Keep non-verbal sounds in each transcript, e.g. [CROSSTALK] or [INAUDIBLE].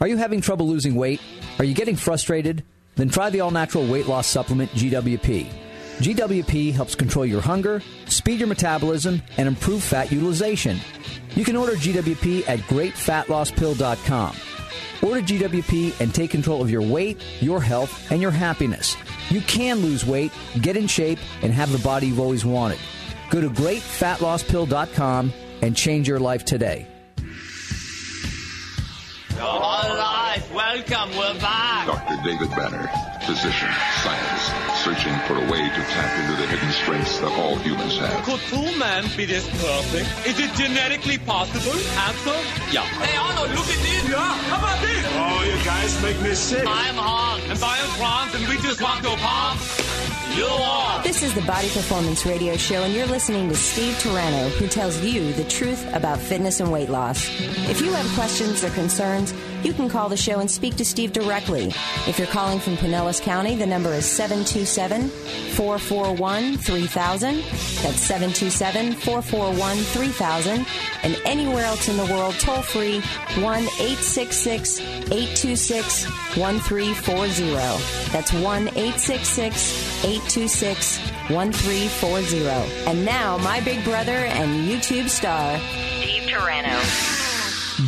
Are you having trouble losing weight? Are you getting frustrated? Then try the all natural weight loss supplement GWP. GWP helps control your hunger, speed your metabolism, and improve fat utilization. You can order GWP at greatfatlosspill.com. Order GWP and take control of your weight, your health, and your happiness. You can lose weight, get in shape, and have the body you've always wanted. Go to greatfatlosspill.com and change your life today. All right, welcome, we're back. Dr. David Banner, physician, scientist, searching for a way to tap into the hidden strengths that all humans have. Could two men be this perfect? Is it genetically possible? Answer? Yeah. Hey, Arnold, look at this. Yeah, how about this? Oh, you guys make me sick. I'm Hans, and I am Franz, and we just want to pump. You are. This is the Body Performance Radio Show, and you're listening to Steve Turano, who tells you the truth about fitness and weight loss. If you have questions or concerns, you can call the show and speak to Steve directly. If you're calling from Pinellas County, the number is 727 441 3000. That's 727 441 3000. And anywhere else in the world, toll free 1 866 826 1340. That's 1 866 826 1340. And now, my big brother and YouTube star, Steve Turano.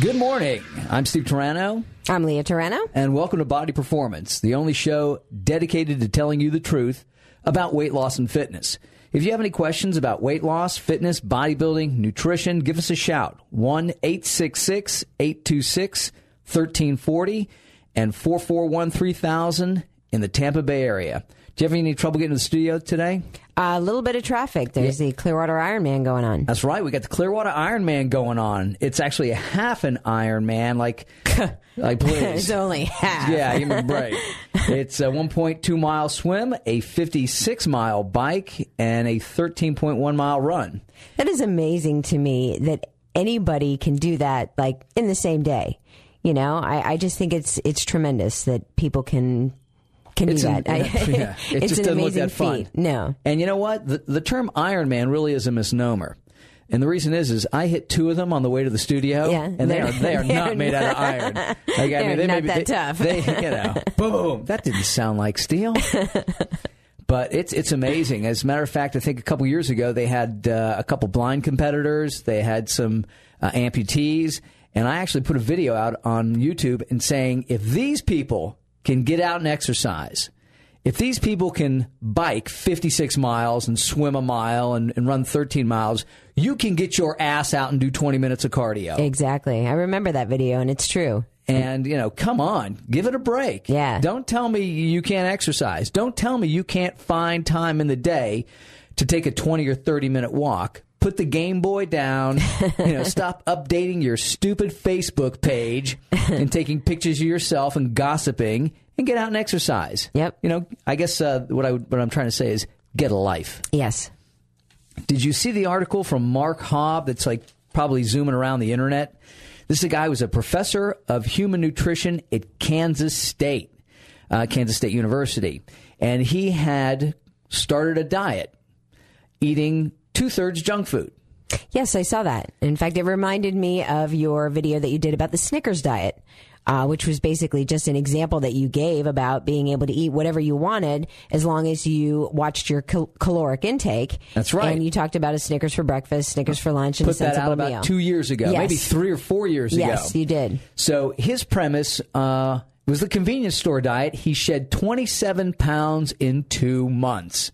Good morning. I'm Steve Turano, I'm Leah Turano. and welcome to Body Performance, the only show dedicated to telling you the truth about weight loss and fitness. If you have any questions about weight loss, fitness, bodybuilding, nutrition, give us a shout. 1 866 826 1340 and 441 3000 in the Tampa Bay area. Do you have any trouble getting to the studio today? A little bit of traffic. There's the Clearwater Ironman going on. That's right. We got the Clearwater Ironman going on. It's actually a half an Ironman, like, [LAUGHS] like please. It's only half. Yeah, give me a break. It's a 1.2 mile swim, a 56 mile bike, and a 13.1 mile run. That is amazing to me that anybody can do that like in the same day. You know, I, I just think it's it's tremendous that people can can It's do an- that. I- [LAUGHS] yeah, [LAUGHS] it it's just doesn't look that fun. feat. No. And you know what? The, the term Ironman really is a misnomer. And the reason is, is I hit two of them on the way to the studio, Yeah, and they they're- they are [LAUGHS] not made out of iron. Like, I mean, they may not be- that they- tough. They, you know, boom. That didn't sound like steel. But it's it's amazing. As a matter of fact, I think a couple years ago they had uh, a couple blind competitors. They had some uh, amputees, and I actually put a video out on YouTube and saying if these people can get out and exercise, if these people can bike 56 miles and swim a mile and, and run 13 miles, you can get your ass out and do 20 minutes of cardio. Exactly. I remember that video and it's true. And, you know, come on, give it a break. Yeah. Don't tell me you can't exercise. Don't tell me you can't find time in the day to take a 20 or 30 minute walk. Put the Game Boy down, you know, [LAUGHS] stop updating your stupid Facebook page and taking pictures of yourself and gossiping and get out and exercise. Yep. You know, I guess uh, what I would- what I'm trying to say is get a life. Yes. Did you see the article from Mark Haub that's like probably zooming around the internet? This is a guy who was a professor of human nutrition at Kansas State, uh, Kansas State University. And he had started a diet eating two thirds junk food. Yes, I saw that. In fact, it reminded me of your video that you did about the Snickers diet. Uh, which was basically just an example that you gave about being able to eat whatever you wanted as long as you watched your cal- caloric intake. That's right. And you talked about a Snickers for breakfast, Snickers for lunch, and Put a that sensible out about meal. two years ago, Yes. maybe three or four years ago. Yes, you did. So his premise uh, was the convenience store diet. He shed 27 pounds in two months.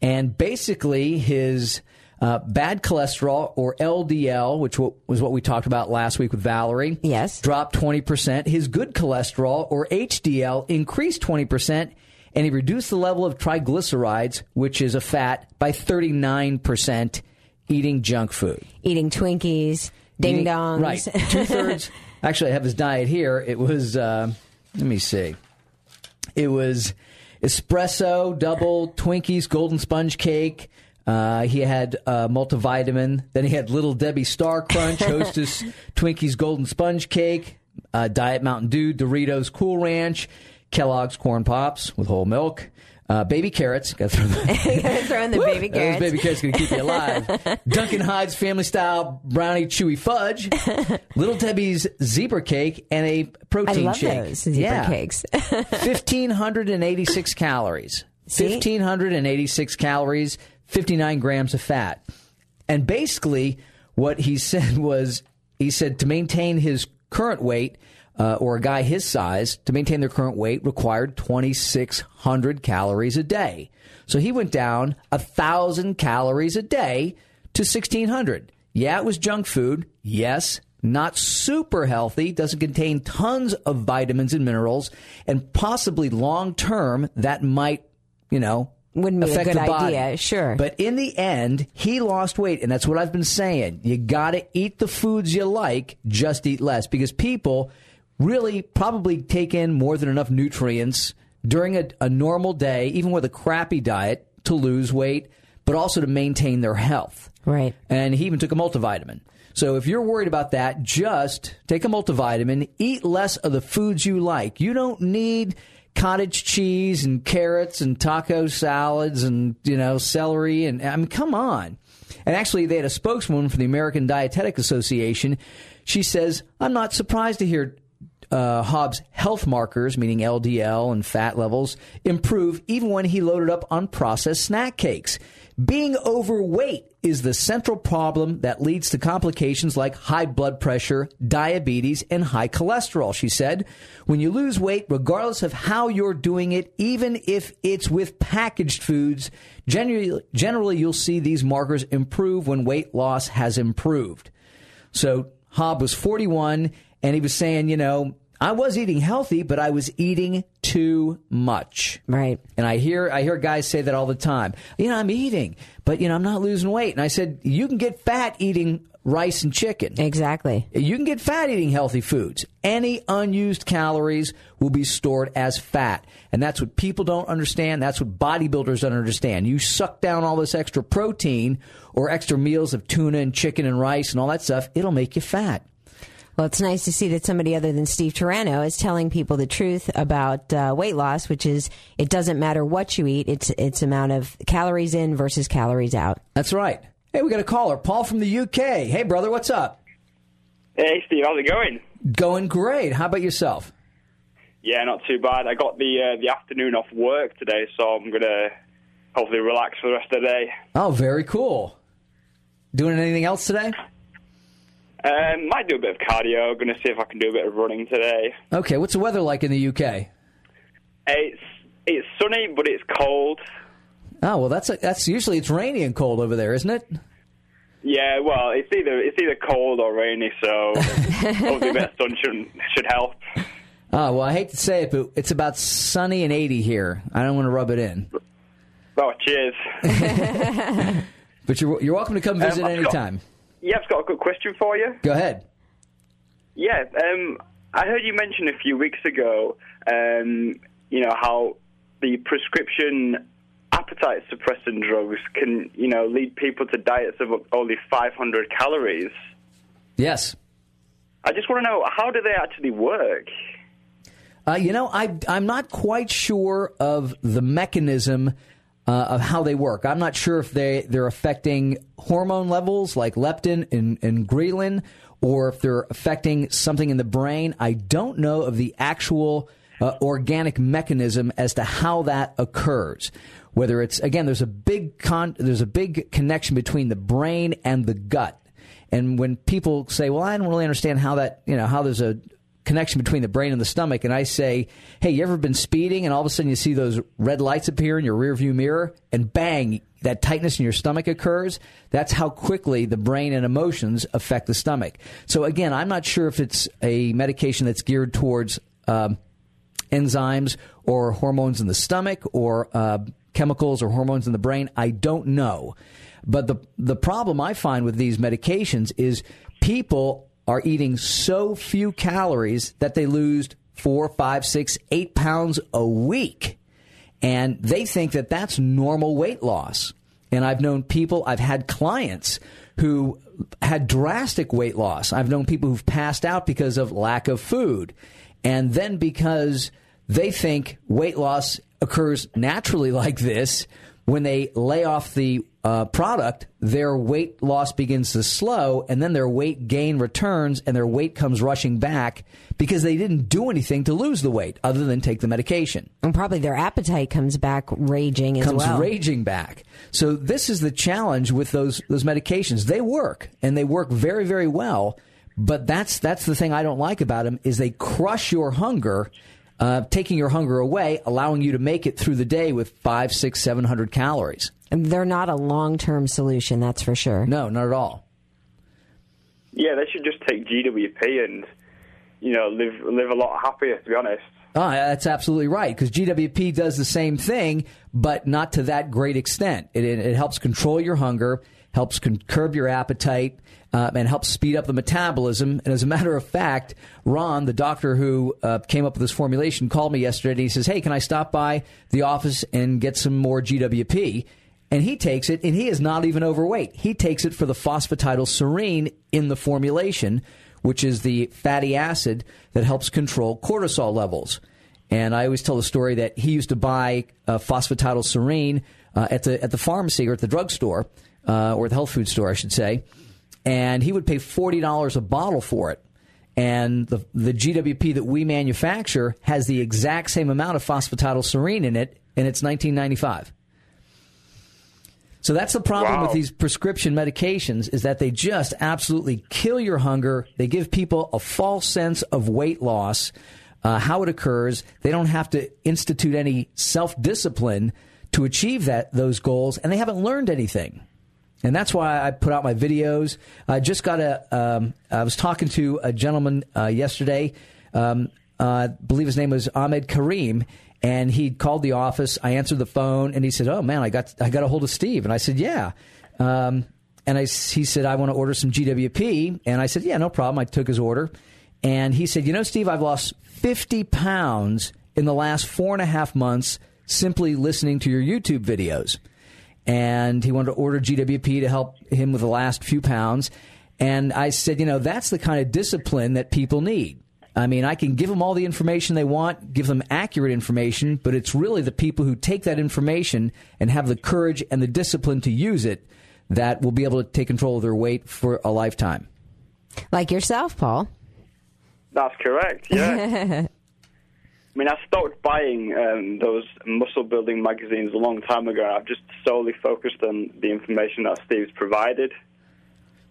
And basically, his uh, bad cholesterol, or LDL, which wa- was what we talked about last week with Valerie, Yes. dropped 20%. His good cholesterol, or HDL, increased 20%. And he reduced the level of triglycerides, which is a fat, by 39% eating junk food. Eating Twinkies, ding dongs. Right. Two thirds. [LAUGHS] actually, I have his diet here. It was, uh, let me see. It was espresso, double, Twinkies, golden sponge cake. Uh, he had uh, multivitamin. Then he had Little Debbie Star Crunch, [LAUGHS] Hostess Twinkies Golden Sponge Cake, uh, Diet Mountain Dew, Doritos Cool Ranch, Kellogg's Corn Pops with whole milk, Uh, baby carrots. Got to throw the, [LAUGHS] throw in the baby carrots. Those baby carrots going to keep you alive. [LAUGHS] Duncan Hines family style brownie chewy fudge. Little Debbie's zebra cake and a protein I love shake. those zebra yeah. cakes. 1,586 calories. 1,586 calories, 59 grams of fat. And basically, what he [LAUGHS] said was he said to maintain his current weight, uh, or a guy his size, to maintain their current weight required 2,600 calories a day. So he went down a 1,000 calories a day to 1,600. Yeah, it was junk food. Yes, not super healthy, doesn't contain tons of vitamins and minerals, and possibly long term that might, you know, Wouldn't be a good the body. idea, sure. But in the end, he lost weight, and that's what I've been saying. You got to eat the foods you like, just eat less, because people really probably take in more than enough nutrients during a, a normal day, even with a crappy diet, to lose weight, but also to maintain their health. Right. And he even took a multivitamin. So if you're worried about that, just take a multivitamin, eat less of the foods you like. You don't need cottage cheese and carrots and taco salads and, you know, celery and I mean come on. And actually they had a spokeswoman for the American Dietetic Association. She says, "I'm not surprised to hear uh, Haub's health markers, meaning LDL and fat levels, improve even when he loaded up on processed snack cakes. Being overweight is the central problem that leads to complications like high blood pressure, diabetes, and high cholesterol, she said. When you lose weight, regardless of how you're doing it, even if it's with packaged foods, generally, generally you'll see these markers improve when weight loss has improved. So Haub was 41 and he was saying, you know, I was eating healthy, but I was eating too much. Right. And I hear I hear guys say that all the time. You know, I'm eating, but you know, I'm not losing weight. And I said, you can get fat eating rice and chicken. Exactly. You can get fat eating healthy foods. Any unused calories will be stored as fat. And that's what people don't understand. That's what bodybuilders don't understand. You suck down all this extra protein or extra meals of tuna and chicken and rice and all that stuff, it'll make you fat. Well, it's nice to see that somebody other than Steve Turano is telling people the truth about uh, weight loss, which is it doesn't matter what you eat; it's it's amount of calories in versus calories out. That's right. Hey, we got a caller, Paul from the UK. Hey, brother, what's up? Hey, Steve, how's it going? Going great. How about yourself? Yeah, not too bad. I got the uh, the afternoon off work today, so I'm gonna hopefully relax for the rest of the day. Oh, very cool. Doing anything else today? Um, might do a bit of cardio. Gonna see if I can do a bit of running today. Okay, what's the weather like in the UK? It's it's sunny, but it's cold. Oh well, that's a, that's usually it's rainy and cold over there, isn't it? Yeah, well, it's either it's either cold or rainy, so [LAUGHS] hopefully a bit of sun should should help. Oh well, I hate to say it, but it's about sunny and eighty here. I don't want to rub it in, Oh, cheers. [LAUGHS] but you're you're welcome to come visit Um, I've got- anytime. Yeah, I've got a good question for you. Go ahead. Yeah, um, I heard you mention a few weeks ago, um, you know, how the prescription appetite suppressant drugs can, you know, lead people to diets of only 500 calories. Yes. I just want to know how do they actually work? Uh, you know, I, I'm not quite sure of the mechanism uh, of how they work. I'm not sure if they, they're affecting hormone levels like leptin and, and ghrelin or if they're affecting something in the brain. I don't know of the actual uh, organic mechanism as to how that occurs. Whether it's again, there's a big con- there's a big connection between the brain and the gut. And when people say, "Well, I don't really understand how that," you know, how there's a connection between the brain and the stomach, and I say, "Hey, you ever been speeding and all of a sudden you see those red lights appear in your rearview mirror, and bang, that tightness in your stomach occurs?" That's how quickly the brain and emotions affect the stomach. So again, I'm not sure if it's a medication that's geared towards um, enzymes or hormones in the stomach or uh, chemicals or hormones in the brain. I don't know. But the the problem I find with these medications is people are eating so few calories that they lose four, five, six, eight pounds a week, and they think that that's normal weight loss. And I've known people, I've had clients who had drastic weight loss. I've known people who've passed out because of lack of food, and then because they think weight loss occurs naturally [LAUGHS] like this, when they lay off the uh, product, their weight loss begins to slow, and then their weight gain returns, and their weight comes rushing back because they didn't do anything to lose the weight other than take the medication. And probably their appetite comes back raging as comes well. raging back. So this is the challenge with those those medications. They work, and they work very very well. But that's that's the thing I don't like about them is they crush your hunger uh, taking your hunger away, allowing you to make it through the day with five, six, seven hundred calories. And they're not a long term solution, that's for sure. No, not at all. Yeah, they should just take GWP and you know live live a lot happier. To be honest. Oh, that's absolutely right. Because GWP does the same thing, but not to that great extent. It, it, it helps control your hunger, helps con- curb your appetite, uh, and helps speed up the metabolism. And as a matter of fact, Ron, the doctor who uh, came up with this formulation, called me yesterday and he says, Hey, can I stop by the office and get some more GWP? And he takes it, and he is not even overweight. He takes it for the phosphatidylserine in the formulation, which is the fatty acid that helps control cortisol levels. And I always tell the story that he used to buy uh, phosphatidylserine uh, at the at the pharmacy or at the drugstore uh, or the health food store, I should say and he would pay forty dollars a bottle for it. And the the GWP that we manufacture has the exact same amount of phosphatidylserine in it, and it's nineteen ninety five. So that's the problem wow. with these prescription medications is that they just absolutely kill your hunger. They give people a false sense of weight loss, uh, how it occurs. They don't have to institute any self discipline to achieve that those goals, and they haven't learned anything. And that's why I put out my videos. I just got a. Um, I was talking to a gentleman uh, yesterday. Um, uh, I believe his name was Ahmed Karim, and he called the office. I answered the phone, and he said, "Oh man, I got I got a hold of Steve." And I said, "Yeah." Um, and I, he said, "I want to order some GWP." And I said, "Yeah, no problem." I took his order, and he said, "You know, Steve, I've lost fifty pounds in the last four and a half months simply listening to your YouTube videos." And he wanted to order GWP to help him with the last few pounds. And I said, you know, that's the kind of discipline that people need. I mean, I can give them all the information they want, give them accurate information, but it's really the people who take that information and have the courage and the discipline to use it that will be able to take control of their weight for a lifetime. Like yourself, Paul. That's correct, yeah. [LAUGHS] I mean, I stopped buying um, those muscle building magazines a long time ago. I've just solely focused on the information that Steve's provided.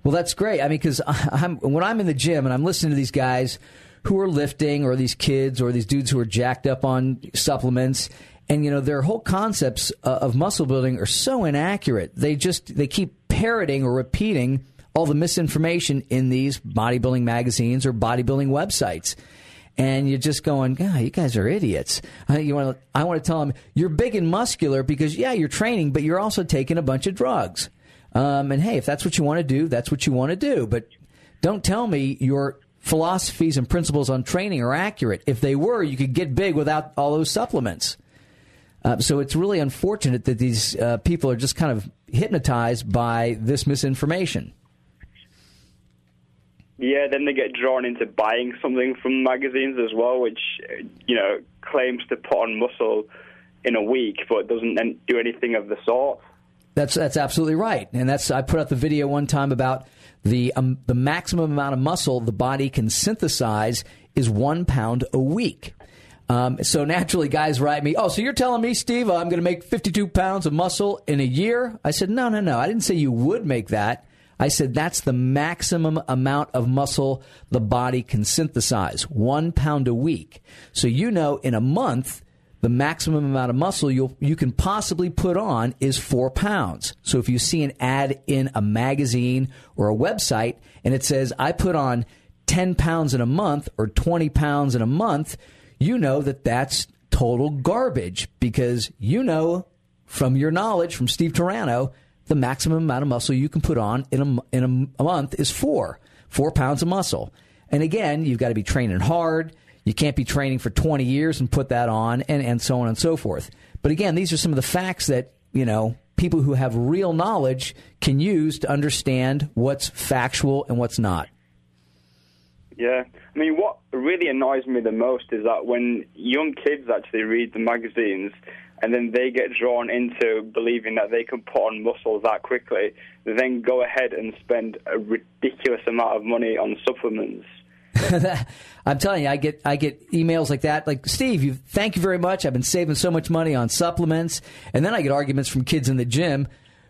Well, that's great. I mean, because [LAUGHS] when I'm in the gym and I'm listening to these guys who are lifting, or these kids, or these dudes who are jacked up on supplements, and you know their whole concepts uh, of muscle building are so inaccurate. They just they keep parroting or repeating all the misinformation in these bodybuilding magazines or bodybuilding websites and you're just going, God, you guys are idiots. I, you want to, I want to tell them you're big and muscular because yeah, you're training, but you're also taking a bunch of drugs. Um, and hey, if that's what you want to do, that's what you want to do. But don't tell me your philosophies and principles on training are accurate. If they were, you could get big without all those supplements. Uh, so it's really unfortunate that these uh, people are just kind of hypnotized by this misinformation. Yeah, then they get drawn into buying something from magazines as well, which you know claims to put on muscle in a week, but doesn't do anything of the sort. That's that's absolutely right, and that's I put out the video one time about the um, the maximum amount of muscle the body can synthesize is one pound a week. Um, so naturally, guys write me, "Oh, so you're telling me, Steve, I'm going to make 52 pounds of muscle in a year?" I said, "No, no, no. I didn't say you would make that. I said that's the maximum amount of muscle the body can synthesize, one pound a week. So you know, in a month, the maximum amount of muscle you you can possibly put on is four pounds. So if you see an ad in a magazine or a website and it says, I put on 10 pounds in a month or 20 pounds in a month, you know that that's total garbage because you know from your knowledge from Steve Turano the maximum amount of muscle you can put on in a, in a, a month is four, four pounds of muscle. And again, you've got to be training hard. You can't be training for 20 years and put that on, and, and so on and so forth. But again, these are some of the facts that, you know, people who have real knowledge can use to understand what's factual and what's not. Yeah. I mean, what really annoys me the most is that when young kids actually read the magazines and then they get drawn into believing that they can put on muscle that quickly, then go ahead and spend a ridiculous amount of money on supplements. [LAUGHS] I'm telling you, I get I get emails like that. Like Steve, you thank you very much. I've been saving so much money on supplements, and then I get arguments from kids in the gym.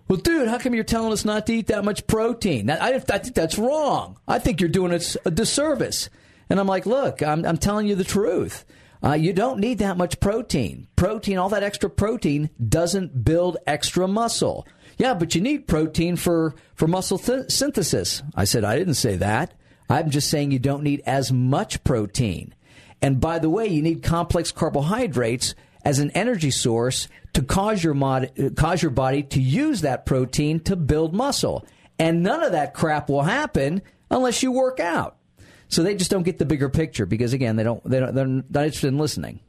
Well, dude, how come you're telling us not to eat that much protein? I, I think that's wrong. I think you're doing us a disservice. And I'm like, look, I'm, I'm telling you the truth. Uh, you don't need that much protein. Protein, all that extra protein, doesn't build extra muscle. Yeah, but you need protein for, for muscle th- synthesis. I said, I didn't say that. I'm just saying you don't need as much protein. And by the way, you need complex carbohydrates as an energy source to cause your mod- cause your body to use that protein to build muscle. And none of that crap will happen unless you work out. So they just don't get the bigger picture because again, they don't they don't they're not interested in listening.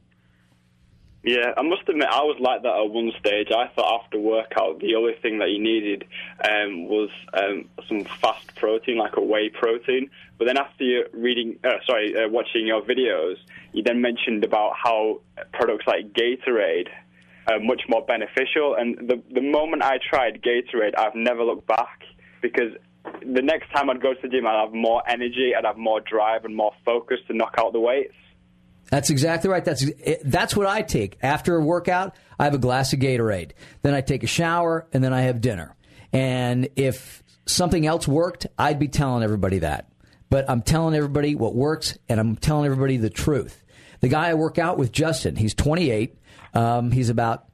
Yeah, I must admit, I was like that at one stage. I thought after workout, the only thing that you needed um, was um, some fast protein, like a whey protein. But then after you reading, uh, sorry, uh, watching your videos, you then mentioned about how products like Gatorade are much more beneficial. And the the moment I tried Gatorade, I've never looked back because the next time I'd go to the gym, I'd have more energy, I'd have more drive and more focus to knock out the weights. That's exactly right. That's that's what I take after a workout. I have a glass of Gatorade. Then I take a shower, and then I have dinner. And if something else worked, I'd be telling everybody that. But I'm telling everybody what works, and I'm telling everybody the truth. The guy I work out with, Justin, he's 28. Um, he's about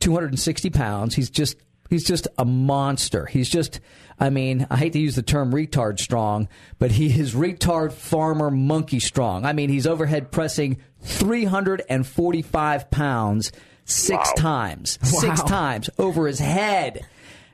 260 pounds. He's just he's just a monster. He's just I mean, I hate to use the term retard strong, but he is retard farmer monkey strong. I mean, he's overhead pressing 345 pounds six wow. times, wow. six times over his head.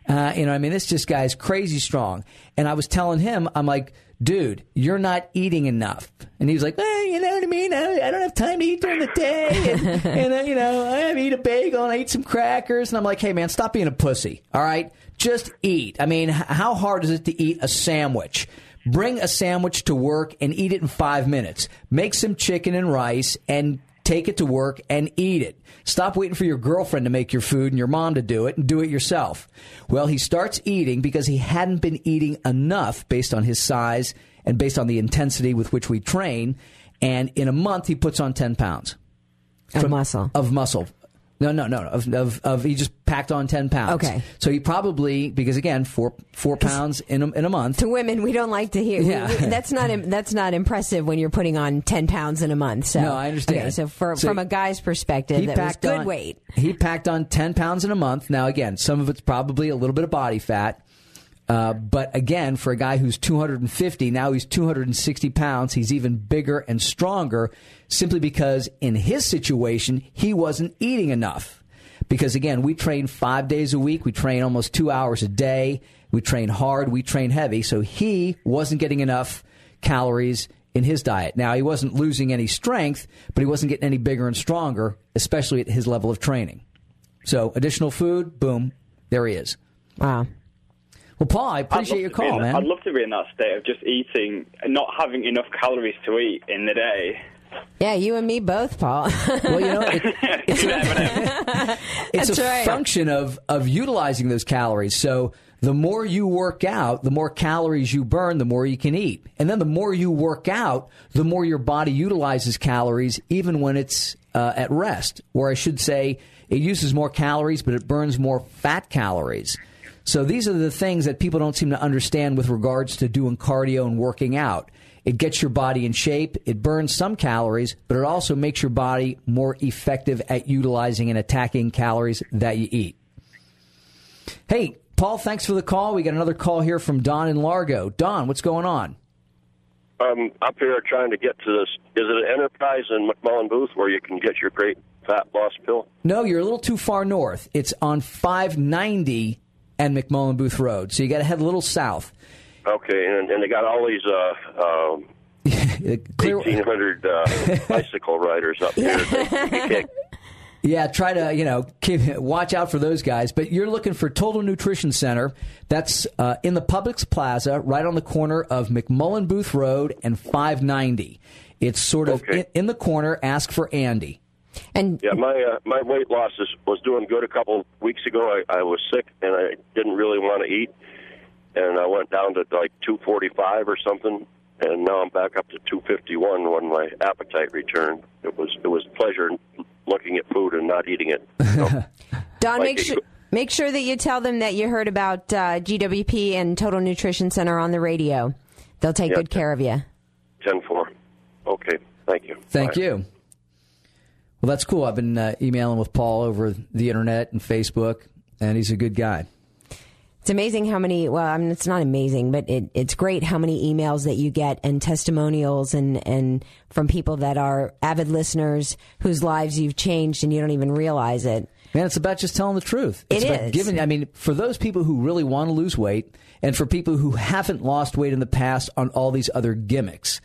Uh, you know, I mean, this just guy's crazy strong. And I was telling him, I'm like, dude, you're not eating enough. And he was like, well, you know what I mean? I, I don't have time to eat during the day. [LAUGHS] And, and uh, you know, I eat a bagel and I eat some crackers. And I'm like, hey, man, stop being a pussy. All right? Just eat. I mean, how hard is it to eat a sandwich? Bring a sandwich to work and eat it in five minutes. Make some chicken and rice and take it to work and eat it. Stop waiting for your girlfriend to make your food and your mom to do it and do it yourself. Well, he starts eating because he hadn't been eating enough based on his size and based on the intensity with which we train. And in a month, he puts on 10 pounds. Of muscle. Of muscle. No, no, no, no. Of, of, of he just packed on ten pounds. Okay. So he probably because again four four pounds in a, in a month. To women, we don't like to hear. Yeah. We, we, that's not that's not impressive when you're putting on ten pounds in a month. So no, I understand. Okay, so, for, so from a guy's perspective, that was good on, weight. He packed on ten pounds in a month. Now again, some of it's probably a little bit of body fat. Uh, but again, for a guy who's 250, now he's 260 pounds. He's even bigger and stronger simply because in his situation, he wasn't eating enough. Because again, we train five days a week. We train almost two hours a day. We train hard. We train heavy. So he wasn't getting enough calories in his diet. Now, he wasn't losing any strength, but he wasn't getting any bigger and stronger, especially at his level of training. So additional food, boom, there he is. Wow. Well, Paul, I appreciate your call, man. I'd love to be in that state of just eating and not having enough calories to eat in the day. Yeah, you and me both, Paul. well, you know, it, [LAUGHS] it's, it's a right. function of of utilizing those calories. So the more you work out, the more calories you burn, the more you can eat. And then the more you work out, the more your body utilizes calories, even when it's uh, at rest. Or I should say, it uses more calories, but it burns more fat calories. So these are the things that people don't seem to understand with regards to doing cardio and working out. It gets your body in shape, it burns some calories, but it also makes your body more effective at utilizing and attacking calories that you eat. Hey, Paul, thanks for the call. We got another call here from Don in Largo. Don, what's going on? I'm up here trying to get to this. Is it an enterprise in McMullen Booth where you can get your great fat loss pill? No, you're a little too far north. It's on 590 and McMullen Booth Road. So you got to head a little south. Okay, and, and they got all these uh, um, [LAUGHS] 1800 uh, [LAUGHS] bicycle riders up here. [LAUGHS] Yeah, try to you know keep, watch out for those guys. But you're looking for Total Nutrition Center. That's uh, in the Publix Plaza, right on the corner of McMullen Booth Road and 590. It's sort of Okay. in, in the corner. Ask for Andy. And Yeah, my uh, my weight loss is, was doing good a couple weeks ago. I, I was sick and I didn't really want to eat, and I went down to like 245 or something, and now I'm back up to 251 when my appetite returned. It was it was a pleasure looking at food and not eating it. [LAUGHS] So, Don, Like make sure make sure that you tell them that you heard about uh, GWP and Total Nutrition Center on the radio. They'll take Yeah. good care of you. 10-4. Okay, thank you. Thank Bye. you. Well, that's cool. I've been uh, emailing with Paul over the internet and Facebook, and he's a good guy. It's amazing how many. Well, I mean, it's not amazing, but it, it's great how many emails that you get and testimonials and and from people that are avid listeners whose lives you've changed and you don't even realize it. Man, it's about just telling the truth. It It's about is. giving. I mean, for those people who really want to lose weight, and for people who haven't lost weight in the past on all these other gimmicks,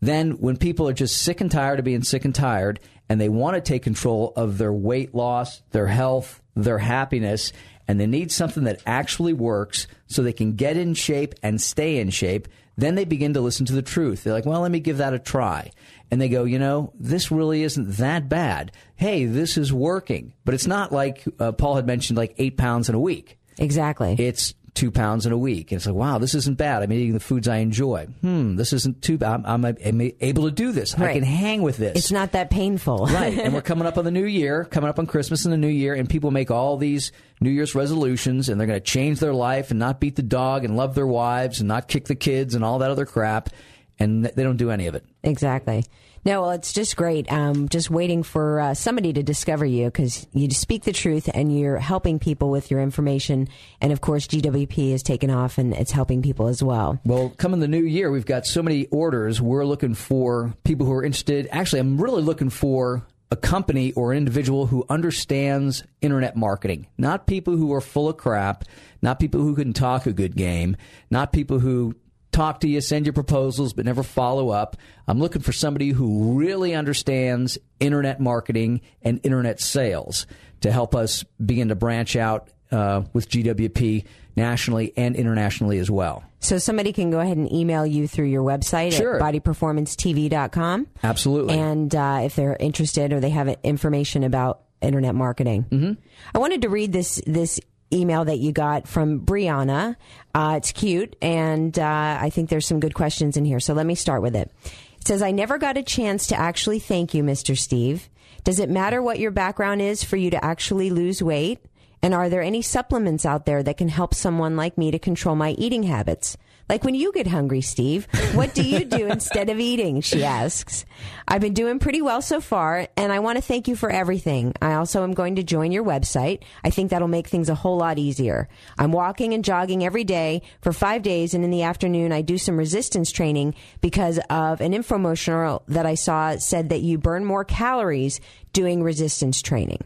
then when people are just sick and tired of being sick and tired, and they want to take control of their weight loss, their health, their happiness, and they need something that actually works so they can get in shape and stay in shape, then they begin to listen to the truth. They're like, well, let me give that a try. And they go, you know, this really isn't that bad. Hey, this is working. But it's not like uh, Paul had mentioned, like eight pounds in a week. Exactly. It's two pounds in a week. And it's like, wow, this isn't bad. I'm eating the foods I enjoy. Hmm, this isn't too bad. I'm, I'm, I'm able to do this. I can hang with this. it's not that painful. right. And we're [LAUGHS] coming up on the new year, coming up on Christmas and the new year, and people make all these New Year's resolutions, and they're going to change their life and not beat the dog and love their wives and not kick the kids and all that other crap. And they don't do any of it. Exactly. No, well, it's just great. Um, just waiting for uh, somebody to discover you because you speak the truth and you're helping people with your information. And of course, GWP has taken off and it's helping people as well. Well, coming the new year, we've got so many orders. We're looking for people who are interested. Actually, I'm really looking for a company or an individual who understands internet marketing, not people who are full of crap, not people who can talk a good game, not people who talk to you, send you proposals, but never follow up. I'm looking for somebody who really understands internet marketing and internet sales to help us begin to branch out uh, with GWP nationally and internationally as well. So somebody can go ahead and email you through your website Sure. at bodyperformancetv.com. Absolutely. And uh, if they're interested or they have information about internet marketing. Mm-hmm. I wanted to read this this email that you got from Brianna. Uh, it's cute, and uh, I think there's some good questions in here. So let me start with it. It says, I never got a chance to actually thank you, Mr. Steve. Does it matter what your background is for you to actually lose weight? And are there any supplements out there that can help someone like me to control my eating habits? Like when you get hungry, Steve, what do you do [LAUGHS] instead of eating? She asks. I've been doing pretty well so far, and I want to thank you for everything. I also am going to join your website. I think that'll make things a whole lot easier. I'm walking and jogging every day for five days, and in the afternoon, I do some resistance training because of an infomercial that I saw said that you burn more calories doing resistance training.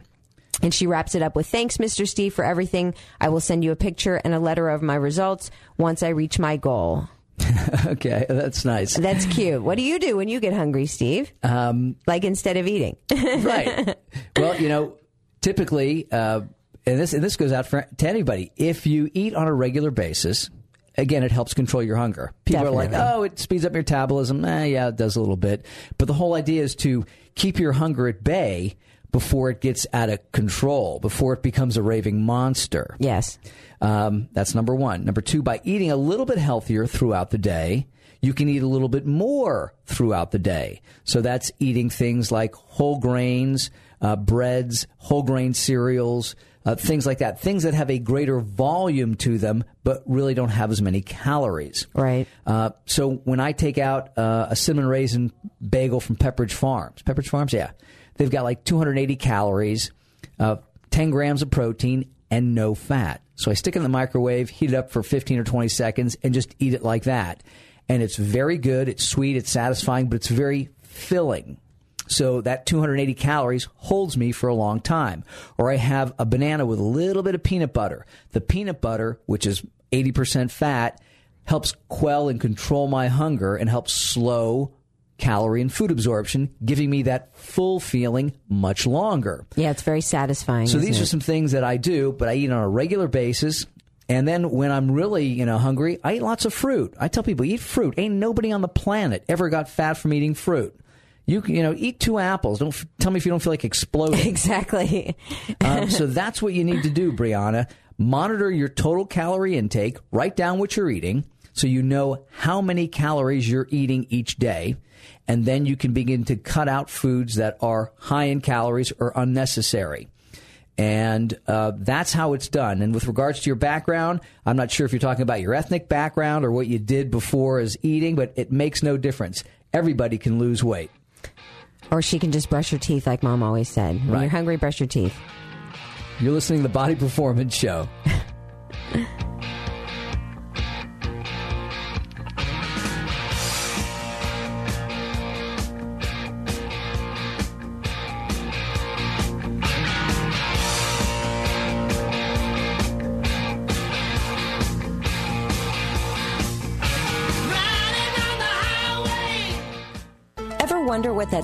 And she wraps it up with thanks, Mr. Steve, for everything. I will send you a picture and a letter of my results once I reach my goal. [LAUGHS] okay, that's nice. That's cute. What do you do when you get hungry, Steve? Um, like instead of eating. [LAUGHS] right. Well, you know, typically, uh, and this and this goes out for, to anybody. If you eat on a regular basis, again, it helps control your hunger. People are like, "Oh, it speeds up your metabolism." Eh, yeah, it does a little bit, but the whole idea is to keep your hunger at bay before it gets out of control, before it becomes a raving monster. yes. Um, that's number one. Number two, by eating a little bit healthier throughout the day, you can eat a little bit more throughout the day. So that's eating things like whole grains, uh, breads, whole grain cereals, uh, things like that. Things that have a greater volume to them, but really don't have as many calories. Right. Uh, so when I take out uh, a cinnamon raisin bagel from Pepperidge Farms, Pepperidge Farms, yeah, they've got like 280 calories, uh, 10 grams of protein, and no fat. So I stick it in the microwave, heat it up for 15 or 20 seconds, and just eat it like that. And it's very good. It's sweet. It's satisfying, but it's very filling. So that 280 calories holds me for a long time. Or I have a banana with a little bit of peanut butter. The peanut butter, which is 80% fat, helps quell and control my hunger and helps slow calorie and food absorption, giving me that full feeling much longer. Yeah, it's very satisfying. So these it? are some things that I do, but I eat on a regular basis. And then when I'm really, you know, hungry, I eat lots of fruit. I tell people, eat fruit. Ain't nobody on the planet ever got fat from eating fruit. You you know, eat two apples. Don't f- tell me if you don't feel like [LAUGHS] exploding. exactly. um, [LAUGHS] so that's what you need to do, Brianna. Monitor your total calorie intake. Write down what you're eating so you know how many calories you're eating each day. And then you can begin to cut out foods that are high in calories or unnecessary. And uh, that's how it's done. And with regards to your background, I'm not sure if you're talking about your ethnic background or what you did before as eating, but it makes no difference. Everybody can lose weight. Or she can just brush her teeth, like mom always said. When Right. you're hungry, brush your teeth. You're listening to the Body Performance Show. [LAUGHS]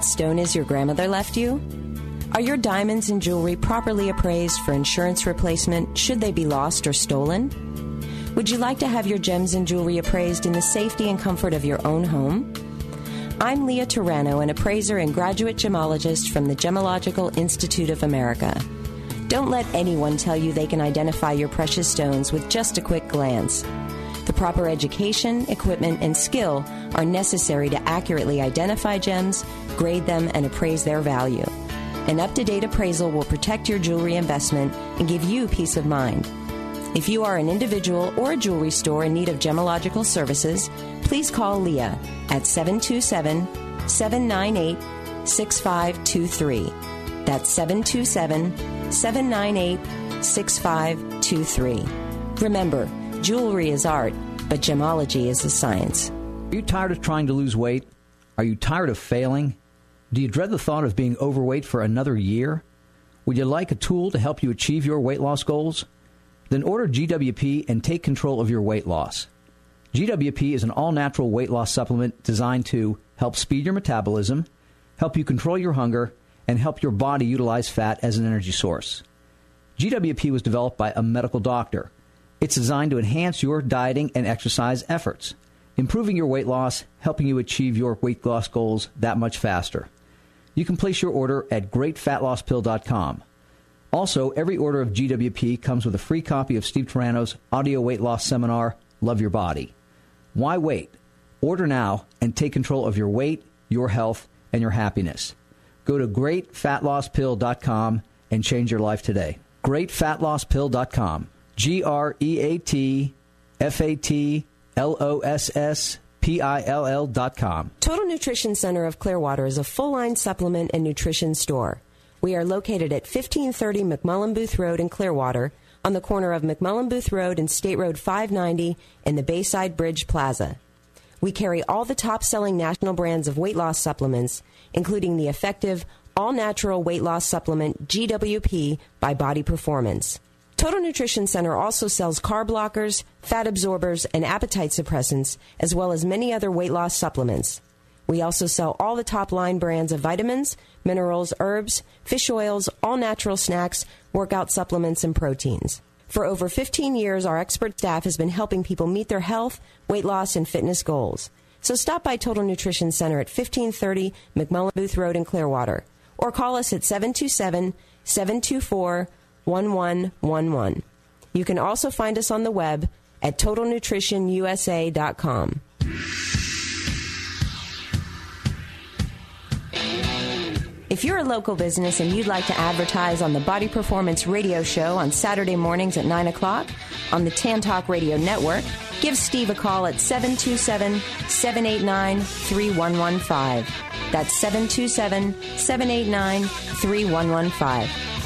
that stone is your grandmother left you? Are your diamonds and jewelry properly appraised for insurance replacement should they be lost or stolen? Would you like to have your gems and jewelry appraised in the safety and comfort of your own home? I'm Leah Turano, an appraiser and graduate gemologist from the Gemological Institute of America. Don't let anyone tell you they can identify your precious stones with just a quick glance. The proper education, equipment, and skill are necessary to accurately identify gems, grade them, and appraise their value. An up to date appraisal will protect your jewelry investment and give you peace of mind. If you are an individual or a jewelry store in need of gemological services, please call Leah at 727 798 6523. That's 727 798 6523. Remember, jewelry is art, but gemology is a science. Are you tired of trying to lose weight? Are you tired of failing? Do you dread the thought of being overweight for another year? Would you like a tool to help you achieve your weight loss goals? Then order GWP and take control of your weight loss. GWP is an all natural weight loss supplement designed to help speed your metabolism, help you control your hunger, and help your body utilize fat as an energy source. GWP was developed by a medical doctor. It's designed to enhance your dieting and exercise efforts, improving your weight loss, helping you achieve your weight loss goals that much faster. You can place your order at greatfatlosspill.com. Also, every order of GWP comes with a free copy of Steve Turano's audio weight loss seminar, Love Your Body. Why wait? Order now and take control of your weight, your health, and your happiness. Go to greatfatlosspill.com and change your life today. Greatfatlosspill.com. G R E A T F A T L O S S P I L L dot com. Total Nutrition Center of Clearwater is a full line supplement and nutrition store. We are located at 1530 McMullen Booth Road in Clearwater, on the corner of McMullen Booth Road and State Road 590 in the Bayside Bridge Plaza. We carry all the top selling national brands of weight loss supplements, including the effective all natural weight loss supplement GWP by Body Performance. Total Nutrition Center also sells carb blockers, fat absorbers, and appetite suppressants, as well as many other weight loss supplements. We also sell all the top line brands of vitamins, minerals, herbs, fish oils, all natural snacks, workout supplements, and proteins. For over 15 years, our expert staff has been helping people meet their health, weight loss, and fitness goals. So stop by Total Nutrition Center at 1530 McMullen Booth Road in Clearwater or call us at 727 724 1111. You can also find us on the web at totalnutritionusa.com. If you're a local business and you'd like to advertise on the Body Performance Radio Show on Saturday mornings at 9 o'clock on the Tan Talk Radio Network, give Steve a call at 727 789 3115. That's 727 789 3115.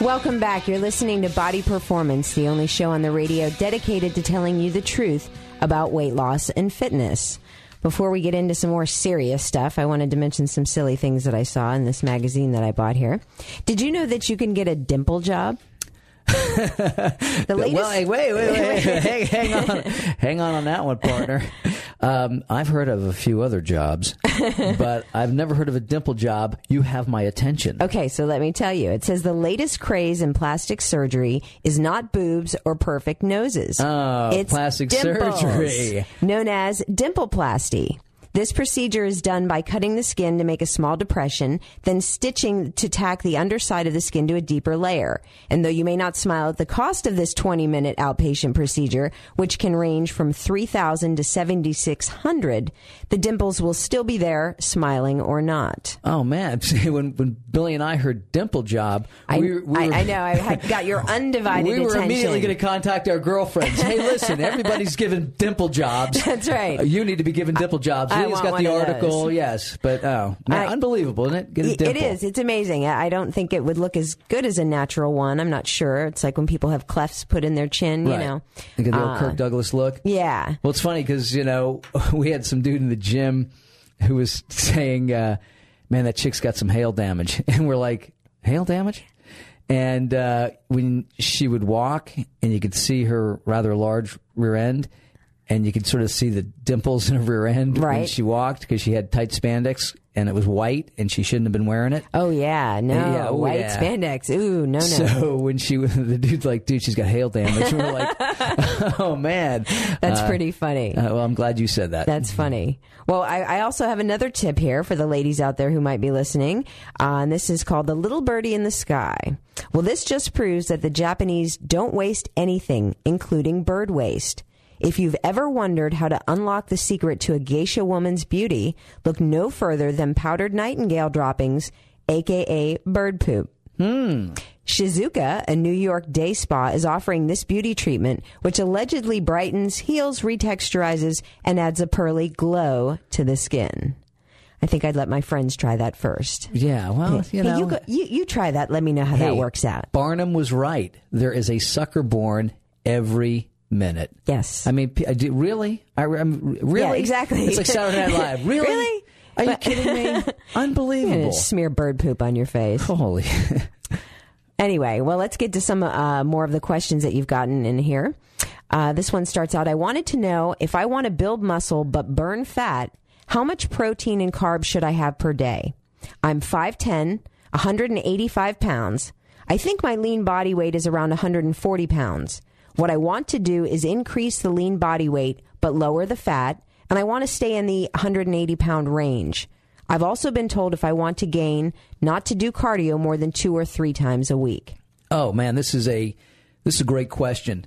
Welcome back. You're listening to Body Performance, the only show on the radio dedicated to telling you the truth about weight loss and fitness. Before we get into some more serious stuff, I wanted to mention some silly things that I saw in this magazine that I bought here. Did you know that you can get a dimple job? [LAUGHS] the latest, Well, hey, wait, wait, [LAUGHS] wait, hang, hang on, hang on on that one, partner. [LAUGHS] Um, I've heard of a few other jobs, [LAUGHS] but I've never heard of a dimple job. You have my attention. Okay, so let me tell you. It says the latest craze in plastic surgery is not boobs or perfect noses. Oh, it's plastic dimples, surgery. known as dimpleplasty. This procedure is done by cutting the skin to make a small depression, then stitching to tack the underside of the skin to a deeper layer. And though you may not smile at the cost of this 20 minute outpatient procedure, which can range from 3000 to 7600 the dimples will still be there, smiling or not. Oh man, [LAUGHS] when when Billy and I heard dimple job, I, we, we I, were, I know. I [LAUGHS] got your undivided we were attention. immediately going to contact our girlfriends. Hey, listen, everybody's giving dimple jobs. [LAUGHS] That's right. You need to be giving dimple jobs. I Leah's got the article. those. Yes, but oh, man, unbelievable, isn't it? Get a dimple. It is. It's amazing. I I don't think it would look as good as a natural one. I'm not sure. It's like when people have clefts put in their chin. Right. You know. The old Uh, Kirk Douglas look. Yeah. Well, it's funny because you know we had some dude in the gym who was [LAUGHS] saying, uh, "Man, that chick's got some hail damage," [LAUGHS] and we're like, "Hail damage?" And uh, when she would walk, and you could see her rather large rear end, and you could sort of see the dimples in her rear end when Right. she walked because she had tight spandex and it was white, and she shouldn't have been wearing it. Oh yeah. No. Yeah, oh, White yeah. spandex. Ooh. No. No. So [LAUGHS] when she, was, the dude's like, "Dude, she's got hail damage," and we're like, [LAUGHS] [LAUGHS] "Oh man, That's Uh, pretty funny. uh, well, I'm glad you said that. That's funny. Well, I, I also have another tip here for the ladies out there who might be listening. Uh, and this is called The Little Birdie in the Sky. Well, this just proves that the Japanese don't waste anything, including bird waste. If you've ever wondered how to unlock the secret to a geisha woman's beauty, look no further than powdered nightingale droppings, aka bird poop. Hmm. Shizuka, a New York day spa, is offering this beauty treatment, which allegedly brightens, heals, retexturizes, and adds a pearly glow to the skin. I think I'd let my friends try that first. Yeah, well, you hey, know, you, go, you, you try that. Let me know how that works out. Barnum was right. There is a sucker born every minute. Yes. I mean, I do- really? I, I'm, really? Yeah, exactly. It's like Saturday Night Live. [LAUGHS] Really? Really? Are you kidding me? [LAUGHS] Unbelievable. smear bird poop on your face. Holy. [LAUGHS] Anyway, well, let's get to some uh, more of the questions that you've gotten in here. Uh, this one starts out I wanted to know if I want to build muscle but burn fat, how much protein and carbs should I have per day? I'm 5'10, 185 pounds. I think my lean body weight is around 140 pounds. What I want to do is increase the lean body weight but lower the fat, and I want to stay in the 180 pound range. I've also been told if I want to gain, not to do cardio more than two or three times a week. Oh man, this is a this is a great question.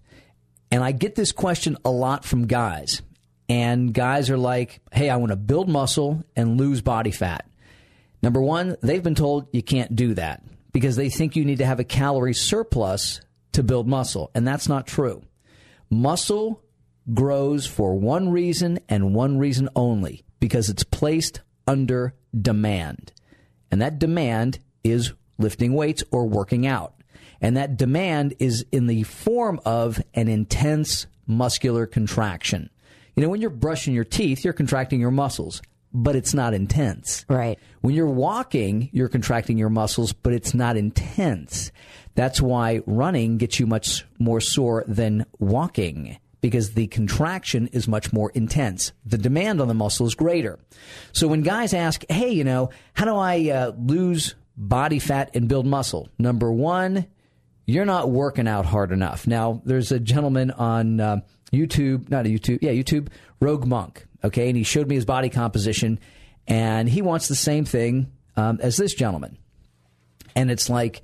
And I get this question a lot from guys. And guys are like, "Hey, I want to build muscle and lose body fat." Number 1, they've been told you can't do that because they think you need to have a calorie surplus to build muscle, and that's not true. Muscle grows for one reason and one reason only because it's placed under demand. And that demand is lifting weights or working out. And that demand is in the form of an intense muscular contraction. You know, when you're brushing your teeth, you're contracting your muscles, but it's not intense. Right. When you're walking, you're contracting your muscles, but it's not intense. That's why running gets you much more sore than walking because the contraction is much more intense. The demand on the muscle is greater. So when guys ask, hey, you know, how do I uh, lose body fat and build muscle? Number one, you're not working out hard enough. Now, there's a gentleman on uh, YouTube, not a YouTube, yeah, YouTube, Rogue Monk, okay, and he showed me his body composition, and he wants the same thing um, as this gentleman. And it's like,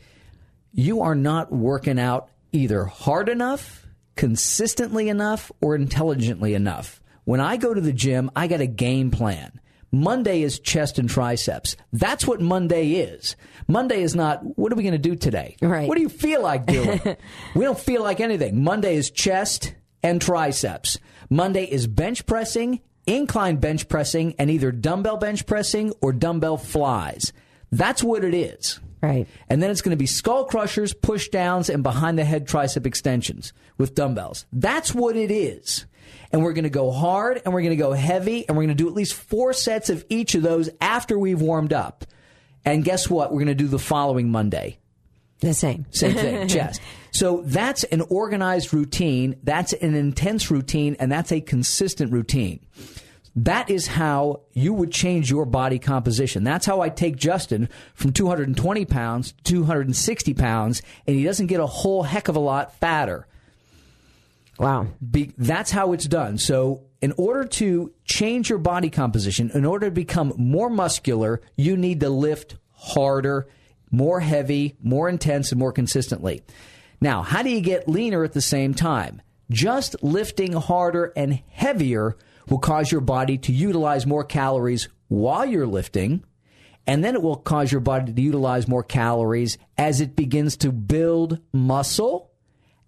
you are not working out either hard enough, consistently enough, or intelligently enough. When I go to the gym, I got a game plan. Monday is chest and triceps. That's what Monday is. Monday is not, what are we going to do today? Right. What do you feel like doing? [LAUGHS] we don't feel like anything. Monday is chest and triceps. Monday is bench pressing, incline bench pressing, and either dumbbell bench pressing or dumbbell flies. That's what it is. Right. And then it's going to be skull crushers, push downs, and behind the head tricep extensions with dumbbells. That's what it is. And we're going to go hard and we're going to go heavy and we're going to do at least four sets of each of those after we've warmed up. And guess what? We're going to do the following Monday. The same. Same thing, [LAUGHS] chest. So that's an organized routine. That's an intense routine and that's a consistent routine. That is how you would change your body composition. That's how I take Justin from 220 pounds to 260 pounds, and he doesn't get a whole heck of a lot fatter. Wow. Be, that's how it's done. So, in order to change your body composition, in order to become more muscular, you need to lift harder, more heavy, more intense, and more consistently. Now, how do you get leaner at the same time? Just lifting harder and heavier will cause your body to utilize more calories while you're lifting, and then it will cause your body to utilize more calories as it begins to build muscle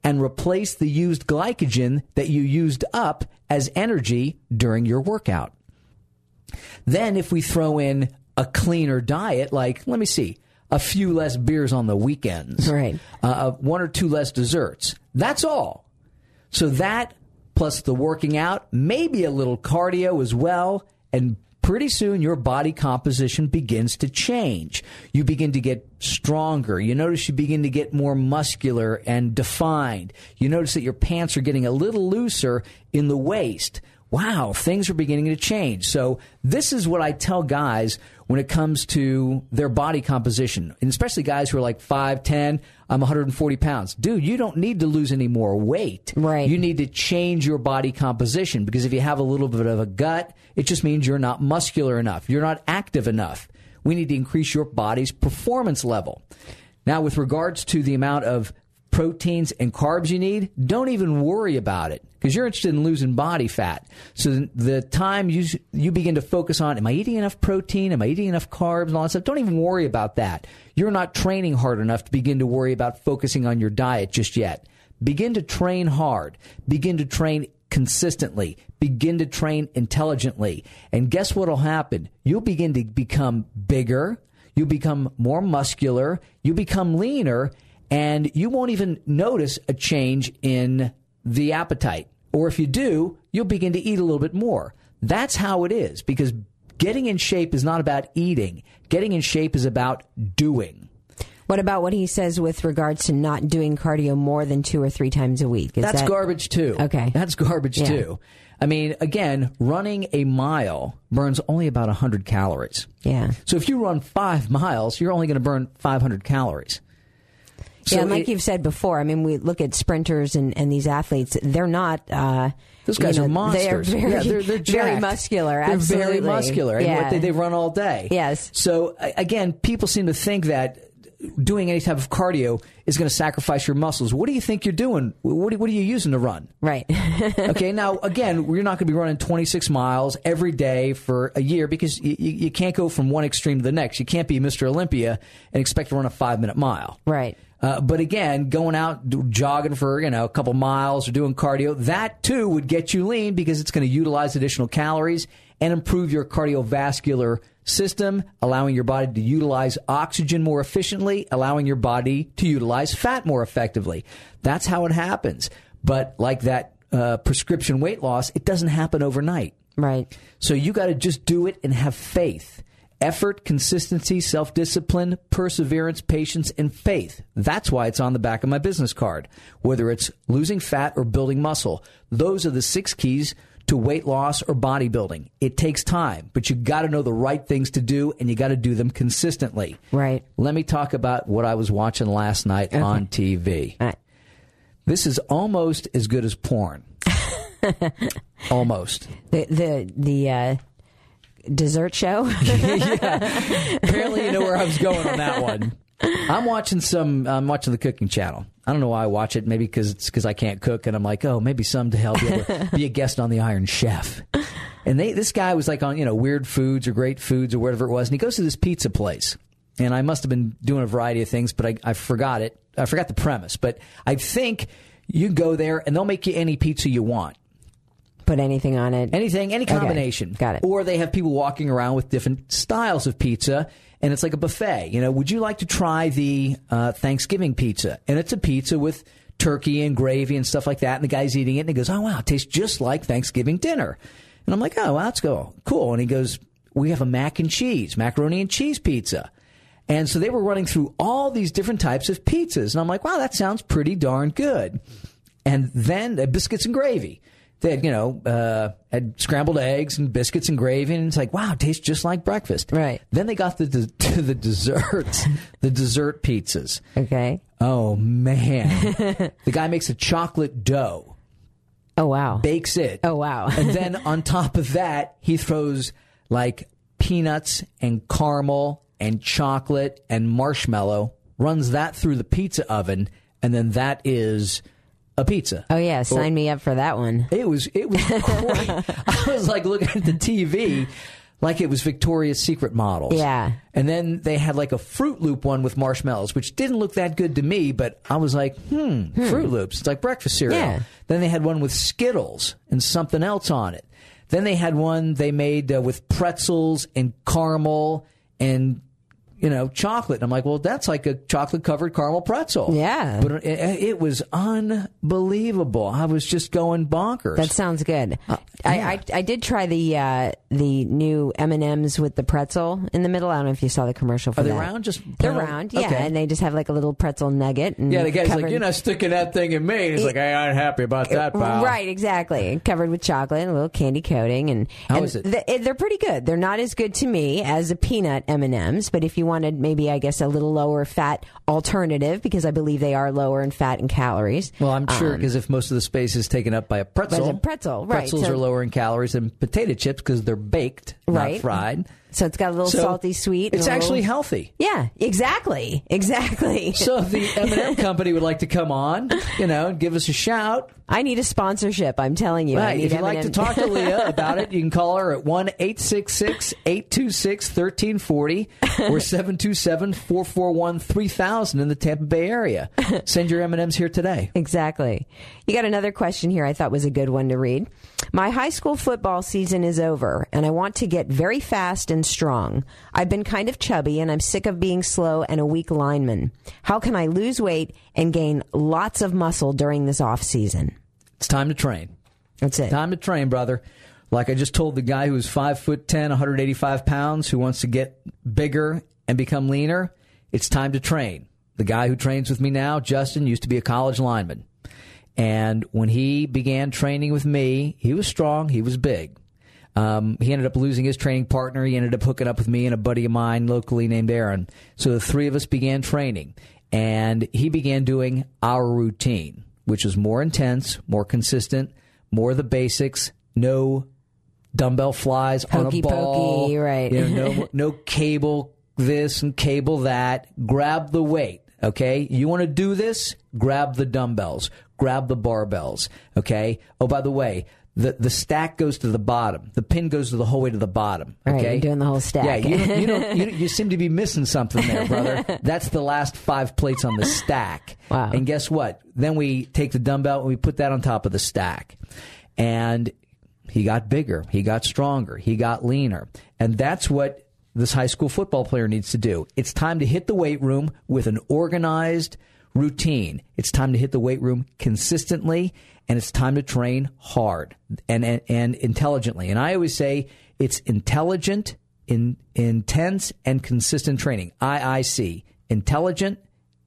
and replace the used glycogen that you used up as energy during your workout. Then, if we throw in a cleaner diet, like, let me see, a few less beers on the weekends, Right. uh, one or two less desserts, that's all. So, that plus the working out, maybe a little cardio as well, and pretty soon your body composition begins to change. You begin to get stronger. You notice you begin to get more muscular and defined. You notice that your pants are getting a little looser in the waist. Wow, things are beginning to change. So, this is what I tell guys when it comes to their body composition, and especially guys who are like 5'10, I'm 140 pounds. Dude, you don't need to lose any more weight. Right. You need to change your body composition because if you have a little bit of a gut, it just means you're not muscular enough. You're not active enough. We need to increase your body's performance level. Now, with regards to the amount of proteins and carbs you need, don't even worry about it because you're interested in losing body fat. So the time you you begin to focus on, am I eating enough protein? Am I eating enough carbs and all that stuff? Don't even worry about that. You're not training hard enough to begin to worry about focusing on your diet just yet. Begin to train hard. Begin to train consistently. Begin to train intelligently. And guess what'll happen? You'll begin to become bigger. You become more muscular. You become leaner and you won't even notice a change in the appetite. Or if you do, you'll begin to eat a little bit more. That's how it is because getting in shape is not about eating. Getting in shape is about doing. What about what he says with regards to not doing cardio more than two or three times a week? Is That's that- garbage too. Okay. That's garbage Yeah. too. I mean, again, running a mile burns only about 100 calories. Yeah. So if you run five miles, you're only going to burn 500 calories. So yeah, and like it- you've said before, I mean, we look at sprinters and, and these athletes; they're not. Uh, Those guys you are monsters. They are very, yeah, they're, they're [LAUGHS] very muscular. They're very muscular. And Yeah. what they, they run all day. Yes. So again, people seem to think that doing any type of cardio is going to sacrifice your muscles. What do you think you're doing? What, are- what are you using to run? right. [LAUGHS] okay, now again, you're not going to be running 26 miles every day for a year because you, you, you can't go from one extreme to the next. You can't be Mr. Olympia and expect to run a five minute mile. right. Uh, but again, going out jogging for you know a couple miles or doing cardio, that too would get you lean because it's going to utilize additional calories and improve your cardiovascular system, allowing your body to utilize oxygen more efficiently, allowing your body to utilize fat more effectively. That's how it happens. But like that uh, prescription weight loss, it doesn't happen overnight. Right. So you got to just do it and have faith. Effort, consistency, self discipline, perseverance, patience, and faith. That's why it's on the back of my business card. Whether it's losing fat or building muscle, those are the six keys to weight loss or bodybuilding. It takes time, but you got to know the right things to do and you got to do them consistently. Right. Let me talk about what I was watching last night on TV. Right. This is almost as good as porn. [LAUGHS] almost. The the the uh, dessert show. [LAUGHS] Apparently, you know where I was going on that one. I'm watching some. I'm watching the cooking channel. I don't know why I watch it. Maybe because it's because I can't cook, and I'm like, oh, maybe someday I'll be able to [LAUGHS] be a guest on the Iron Chef. And they, this guy was like on you know weird foods or great foods or whatever it was, and he goes to this pizza place. And I must have been doing a variety of things, but I, I forgot it. I forgot the premise. But I think you go there and they'll make you any pizza you want. Put anything on it. Anything, any combination. Got it. Or they have people walking around with different styles of pizza, and it's like a buffet. You know, would you like to try the uh, Thanksgiving pizza? And it's a pizza with turkey and gravy and stuff like that. And the guy's eating it, and he goes, "Oh wow, it tastes just like Thanksgiving dinner." And I'm like, "Oh, well, let's go, cool." And he goes, "We have a mac and cheese, macaroni and cheese pizza." And so they were running through all these different types of pizzas, and I'm like, "Wow, that sounds pretty darn good." And then uh, biscuits and gravy. They had, you know, uh, had scrambled eggs and biscuits and gravy, and it's like, wow, it tastes just like breakfast. Right. Then they got the [LAUGHS] to the desserts, the dessert pizzas. Okay. Oh man, [LAUGHS] the guy makes a chocolate dough, Oh wow. bakes it. Oh wow. and [LAUGHS] then on top of that, he throws like peanuts and caramel and chocolate and marshmallow, runs that through the pizza oven, and then that is a pizza. oh yeah. Sign me up for that one. It was it was [LAUGHS] great. I was like looking at the TV like it was Victoria's Secret models. Yeah. And then they had like a Froot Loop one with marshmallows, which didn't look that good to me, but I was like, hmm, Froot Loops. It's like breakfast cereal. Yeah. Then they had one with Skittles and something else on it. Then they had one they made uh, with pretzels and caramel and you know chocolate. And I'm like, well, that's like a chocolate covered caramel pretzel. Yeah. But it, it was unbelievable. I was just going bonkers. That sounds good. Uh, I, I I did try the uh, the new M and M's with the pretzel in the middle. I don't know if you saw the commercial for Are they that. round? Just they're plain round, yeah, Okay. and they just have like a little pretzel nugget. And yeah, the guy's like, you're not sticking that thing in me. And he's like, hey, I ain't happy about that, pal. Right, exactly. Covered with chocolate and a little candy coating, and How and is it? th- they're pretty good. They're not as good to me as a peanut M and M's, but if you wanted maybe I guess a little lower fat alternative, because I believe they are lower in fat and calories. Well, I'm sure um, because if most of the space is taken up by a pretzel, By a pretzel, right, Pretzels so- are lower in calories than potato chips because they're baked, not Right. fried. So it's got a little So salty, sweet. It's a little- actually healthy. yeah, exactly, [LAUGHS] exactly. So if the M&M company would like to come on, you know, and give us a shout, I need a sponsorship. I'm telling you. Right. If you'd like to M&M. talk to Leah [LAUGHS] about it, you can call her at 1 866 826 1340 or [LAUGHS] 727 441 3000 in the Tampa Bay area. Send your M&Ms here today. Exactly. You got another question here I thought was a good one to read. My high school football season is over and I want to get very fast and strong. I've been kind of chubby and I'm sick of being slow and a weak lineman. How can I lose weight and gain lots of muscle during this off season? It's time to train. That's it. Time to train, brother. Like I just told the guy who's five foot ten, 185 pounds, who wants to get bigger and become leaner, it's time to train. The guy who trains with me now, Justin, used to be a college lineman. And when he began training with me, he was strong, he was big. Um, he ended up losing his training partner. He ended up hooking up with me and a buddy of mine locally named Aaron. So the three of us began training. And he began doing our routine, which was more intense, more consistent, more the basics, no dumbbell flies on a ball. pokey, right. You know, no, no cable this and cable that. Grab the weight. Okay. You want to do this? Grab the dumbbells. Grab the barbells. Okay. Oh, by the way, the, the stack goes to the bottom. The pin goes to the whole way to the bottom. Right, Okay. you're doing the whole stack. Yeah. You, don't- you, don't, you, you seem to be missing something there, [LAUGHS] brother. That's the last five plates on the stack. Wow. And guess what? Then we take the dumbbell and we put that on top of the stack. And he got bigger, he got stronger, he got leaner. And that's what this high school football player needs to do. It's time to hit the weight room with an organized routine. It's time to hit the weight room consistently and it's time to train hard and and, and intelligently. And I always say it's intelligent, in, intense and consistent training. IIC. Intelligent,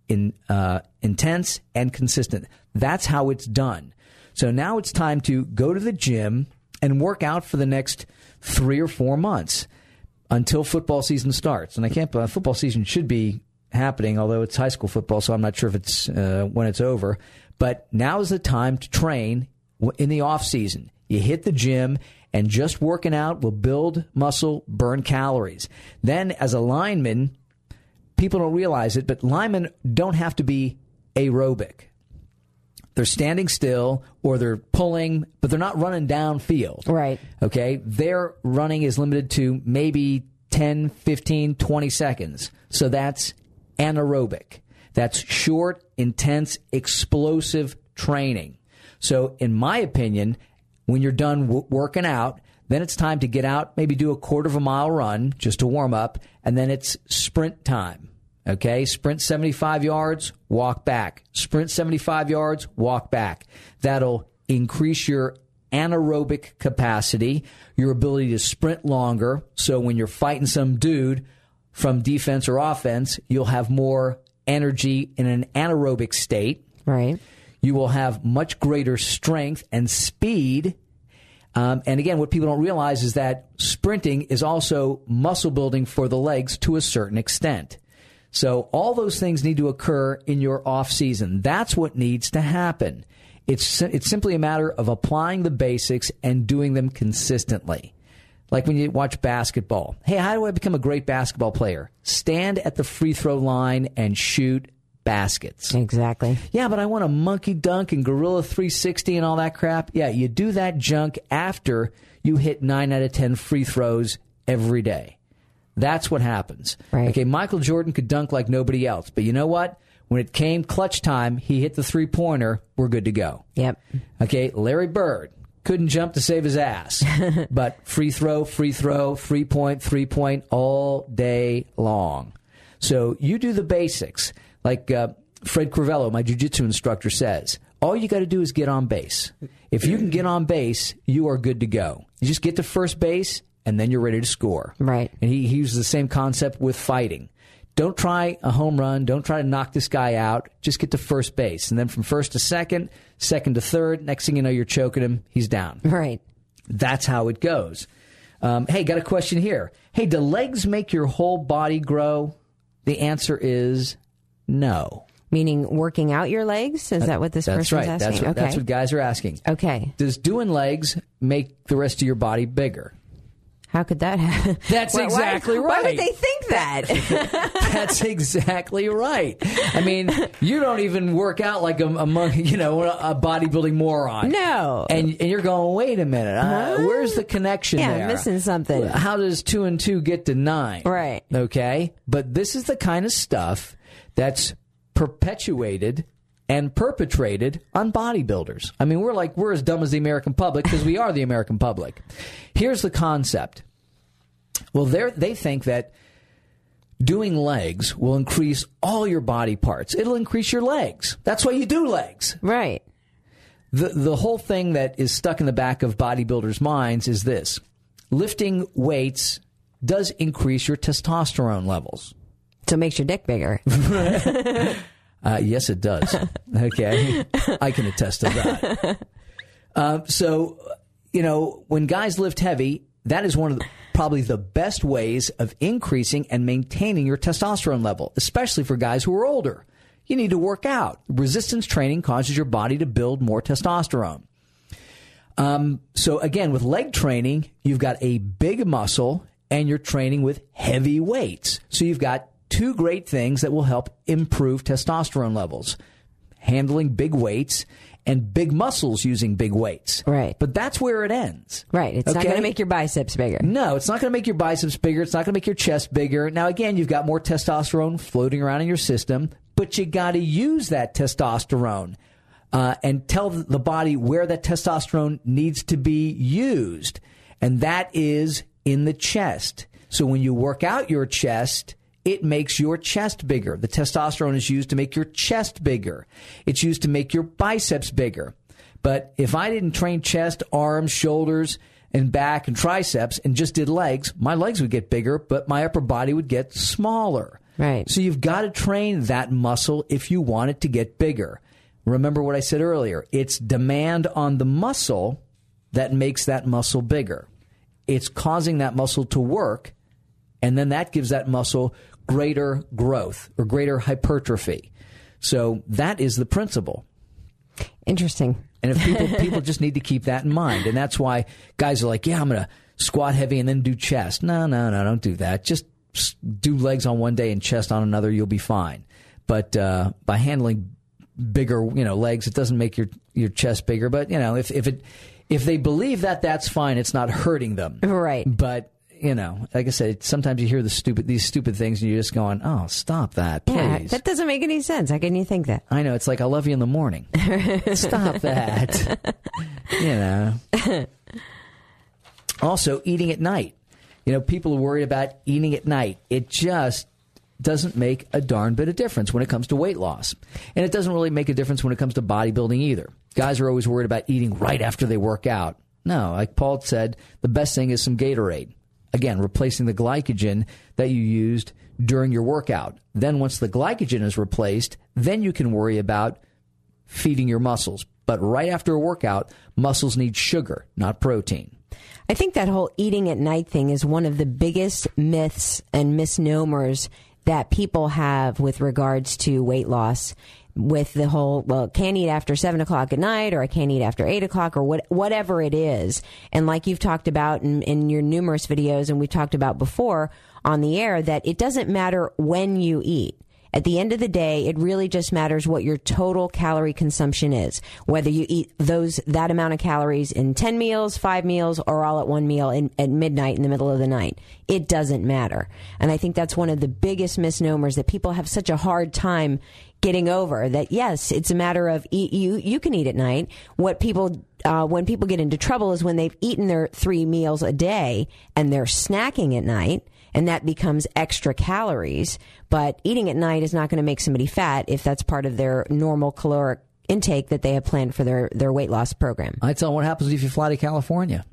in uh, intense and consistent. That's how it's done. So now it's time to go to the gym and work out for the next three or four months until football season starts. And I can't. Uh, football season should be happening, although it's high school football, so I'm not sure if it's uh, when it's over. But now is the time to train in the off season. You hit the gym. And just working out will build muscle, burn calories. Then, as a lineman, people don't realize it, but linemen don't have to be aerobic. They're standing still or they're pulling, but they're not running downfield. Right. Okay. Their running is limited to maybe 10, 15, 20 seconds. So that's anaerobic. That's short, intense, explosive training. So, in my opinion, when you're done w- working out, then it's time to get out, maybe do a quarter of a mile run just to warm up, and then it's sprint time. Okay, sprint 75 yards, walk back. Sprint 75 yards, walk back. That'll increase your anaerobic capacity, your ability to sprint longer. So when you're fighting some dude from defense or offense, you'll have more energy in an anaerobic state. Right. You will have much greater strength and speed Um, and again, what people don't realize is that sprinting is also muscle building for the legs to a certain extent. So all those things need to occur in your off season. That's what needs to happen. It's it's simply a matter of applying the basics and doing them consistently. Like when you watch basketball. Hey, how do I become a great basketball player? Stand at the free throw line and shoot baskets. Exactly. Yeah, but I want a monkey dunk and gorilla 360 and all that crap. Yeah, you do that junk after you hit 9 out of 10 free throws every day. That's what happens. Right. Okay, Michael Jordan could dunk like nobody else, but you know what? When it came clutch time, he hit the three pointer. We're good to go. Yep. Okay, Larry Bird couldn't jump to save his ass, [LAUGHS] but free throw, free throw, three point, three point all day long. So you do the basics, like uh, Fred Crivello, my jiu-jitsu instructor, says. All you got to do is get on base. If you can get on base, you are good to go. You just get to first base, and then you're ready to score. Right. And he, he uses the same concept with fighting. Don't try a home run. Don't try to knock this guy out. Just get to first base. And then from first to second, second to third, next thing you know, you're choking him. He's down. Right. That's how it goes. Um, hey, got a question here. Hey, do legs make your whole body grow? The answer is no. Meaning working out your legs? Is that what this That's person's right. asking? That's what, okay. that's what guys are asking. okay. Does doing legs make the rest of your body bigger? How could that happen? [LAUGHS] That's Why- exactly Why right. Why would they think that? [LAUGHS] That's exactly right. I mean, you don't even work out like a, a monkey, you know, a bodybuilding moron. No. And, and you're going, wait a minute, uh, Huh? where's the connection Yeah, I'm missing something. How does two and two get to nine? Right. Okay. But this is the kind of stuff that's perpetuated and perpetrated on bodybuilders. I mean, we're like, we're as dumb as the American public because we are the American public. Here's the concept. Well, they they think that doing legs will increase all your body parts. It'll increase your legs. That's why you do legs. right. The the whole thing that is stuck in the back of bodybuilders' minds is this: lifting weights does increase your testosterone levels. So it makes your dick bigger. [LAUGHS] [LAUGHS] Uh, yes, it does. [LAUGHS] Okay, I can attest to that. Uh, so, you know, when guys lift heavy, that is one of the, probably the best ways of increasing and maintaining your testosterone level, especially for guys who are older. You need to work out. Resistance training causes your body to build more testosterone. Um, so again, with leg training, you've got a big muscle and you're training with heavy weights. So you've got two great things that will help improve testosterone levels. Handling big weights and big muscles using big weights. Right. But that's where it ends. Right. It's not going to make your biceps bigger. No, it's not going to make your biceps bigger. It's not going to make your chest bigger. Now, again, you've got more testosterone floating around in your system, but you got to use that testosterone uh, and tell the body where that testosterone needs to be used. And that is in the chest. So when you work out your chest, it makes your chest bigger. The testosterone is used to make your chest bigger. It's used to make your biceps bigger. But if I didn't train chest, arms, shoulders, and back and triceps and just did legs, my legs would get bigger, but my upper body would get smaller. Right. So you've got to train that muscle if you want it to get bigger. Remember what I said earlier. It's demand on the muscle that makes that muscle bigger. It's causing that muscle to work, and then that gives that muscle greater growth or greater hypertrophy. So that is the principle. Interesting. And if people people just need to keep that in mind, and that's why guys are like, "Yeah, I'm going to squat heavy and then do chest." No, no, no, don't do that. Just do legs on one day and chest on another. You'll be fine. But uh, by handling bigger, you know, legs, it doesn't make your your chest bigger. But you know, if if it if they believe that, that's fine. It's not hurting them. Right. But you know, like I said, sometimes you hear the stupid these stupid things, and you're just going, "Oh, stop that, please." Yeah, that doesn't make any sense. How can you think that? I know it's like I love you in the morning. [LAUGHS] Stop that. [LAUGHS] you know. Also, eating at night. You know, people are worried about eating at night. It just doesn't make a darn bit of difference when it comes to weight loss. And it doesn't really make a difference when it comes to bodybuilding either. Guys are always worried about eating right after they work out. No, like Paul said, the best thing is some Gatorade. Again, replacing the glycogen that you used during your workout. Then once the glycogen is replaced, then you can worry about feeding your muscles, But right after a workout, muscles need sugar, not protein. I think that whole eating at night thing is one of the biggest myths and misnomers that people have with regards to weight loss. With the whole, well, can't eat after seven o'clock at night, or I can't eat after eight o'clock, or what, whatever it is. And like you've talked about in, in your numerous videos, and we've talked about before on the air, that it doesn't matter when you eat. At the end of the day, it really just matters what your total calorie consumption is. Whether you eat those, that amount of calories in 10 meals, five meals, or all at one meal in, at midnight in the middle of the night. It doesn't matter. And I think that's one of the biggest misnomers that people have such a hard time getting over that yes, it's a matter of eat, you, you can eat at night. What people, uh, when people get into trouble is when they've eaten their three meals a day and they're snacking at night and that becomes extra calories. But eating at night is not going to make somebody fat if that's part of their normal caloric intake that they have planned for their, their weight loss program. I tell them what happens if you fly to California.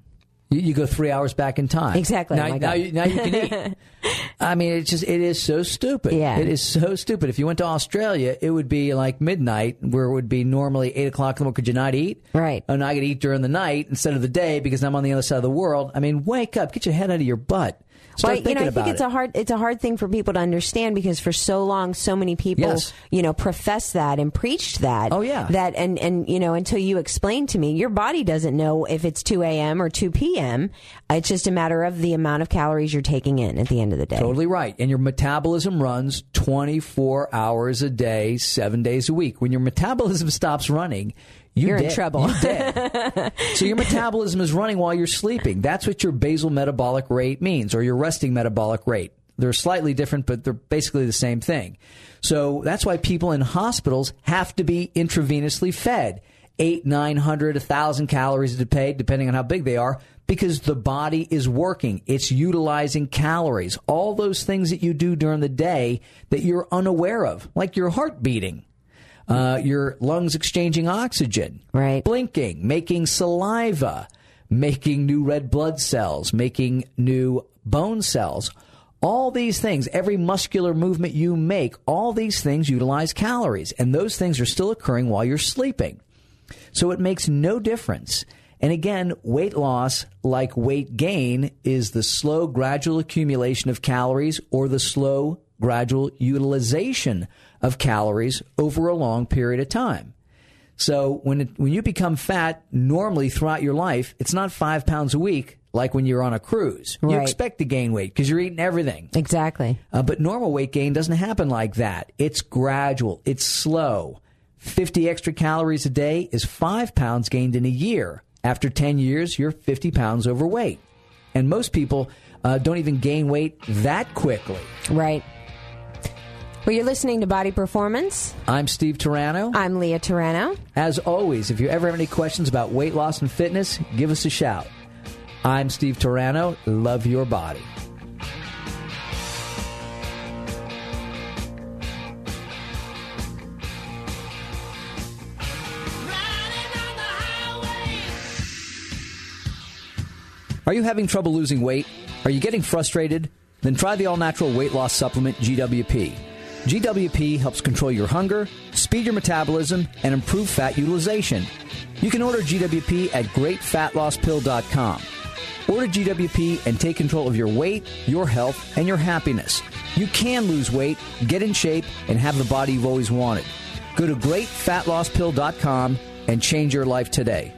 You, you go three hours back in time. Exactly. Now, Oh now, you, now you can eat. [LAUGHS] I mean, it's just it is so stupid. Yeah. it is so stupid. If you went to Australia, it would be like midnight, where it would be normally eight o'clock in the morning. Could you not eat? Right. And I could eat during the night instead of the day because I'm on the other side of the world. I mean, wake up, get your head out of your butt. Start Well, you know, I think it's it. a hard it's a hard thing for people to understand because for so long, so many people, Yes. you know, profess that and preached that. Oh, yeah. that and and you know, until you explain to me, your body doesn't know if it's two a.m. or two p.m. It's just a matter of the amount of calories you're taking in at the end of the day. Totally right. And your metabolism runs 24 hours a day, seven days a week. When your metabolism [LAUGHS] stops running, you You're in trouble. You're dead. [LAUGHS] so your metabolism is running while you're sleeping. That's what your basal metabolic rate means, or your resting metabolic rate. They're slightly different, but they're basically the same thing. So that's why people in hospitals have to be intravenously fed. Eight, nine hundred, a thousand calories a day, depending on how big they are, because the body is working. It's utilizing calories. All those things that you do during the day that you're unaware of, like your heart beating, uh, your lungs exchanging oxygen, Right. blinking, making saliva, making new red blood cells, making new bone cells. All these things, every muscular movement you make, all these things utilize calories, and those things are still occurring while you're sleeping. So it makes no difference. And again, weight loss, like weight gain, is the slow, gradual accumulation of calories or the slow, gradual utilization of calories over a long period of time. So when it, when you become fat, normally throughout your life, it's not five pounds a week like when you're on a cruise. You expect to gain weight because you're eating everything. Exactly. Uh, but normal weight gain doesn't happen like that. It's gradual. It's slow. 50 extra calories a day is five pounds gained in a year. After 10 years, you're 50 pounds overweight. And most people uh, don't even gain weight that quickly. Right. Well, you're listening to Body Performance. I'm Steve Turano. I'm Leah Turano. As always, if you ever have any questions about weight loss and fitness, give us a shout. I'm Steve Turano. Love your body. Are you having trouble losing weight? Are you getting frustrated? Then try the all natural weight loss supplement GWP. GWP helps control your hunger, speed your metabolism, and improve fat utilization. You can order GWP at greatfatlosspill.com. Order GWP and take control of your weight, your health, and your happiness. You can lose weight, get in shape, and have the body you've always wanted. Go to greatfatlosspill.com and change your life today.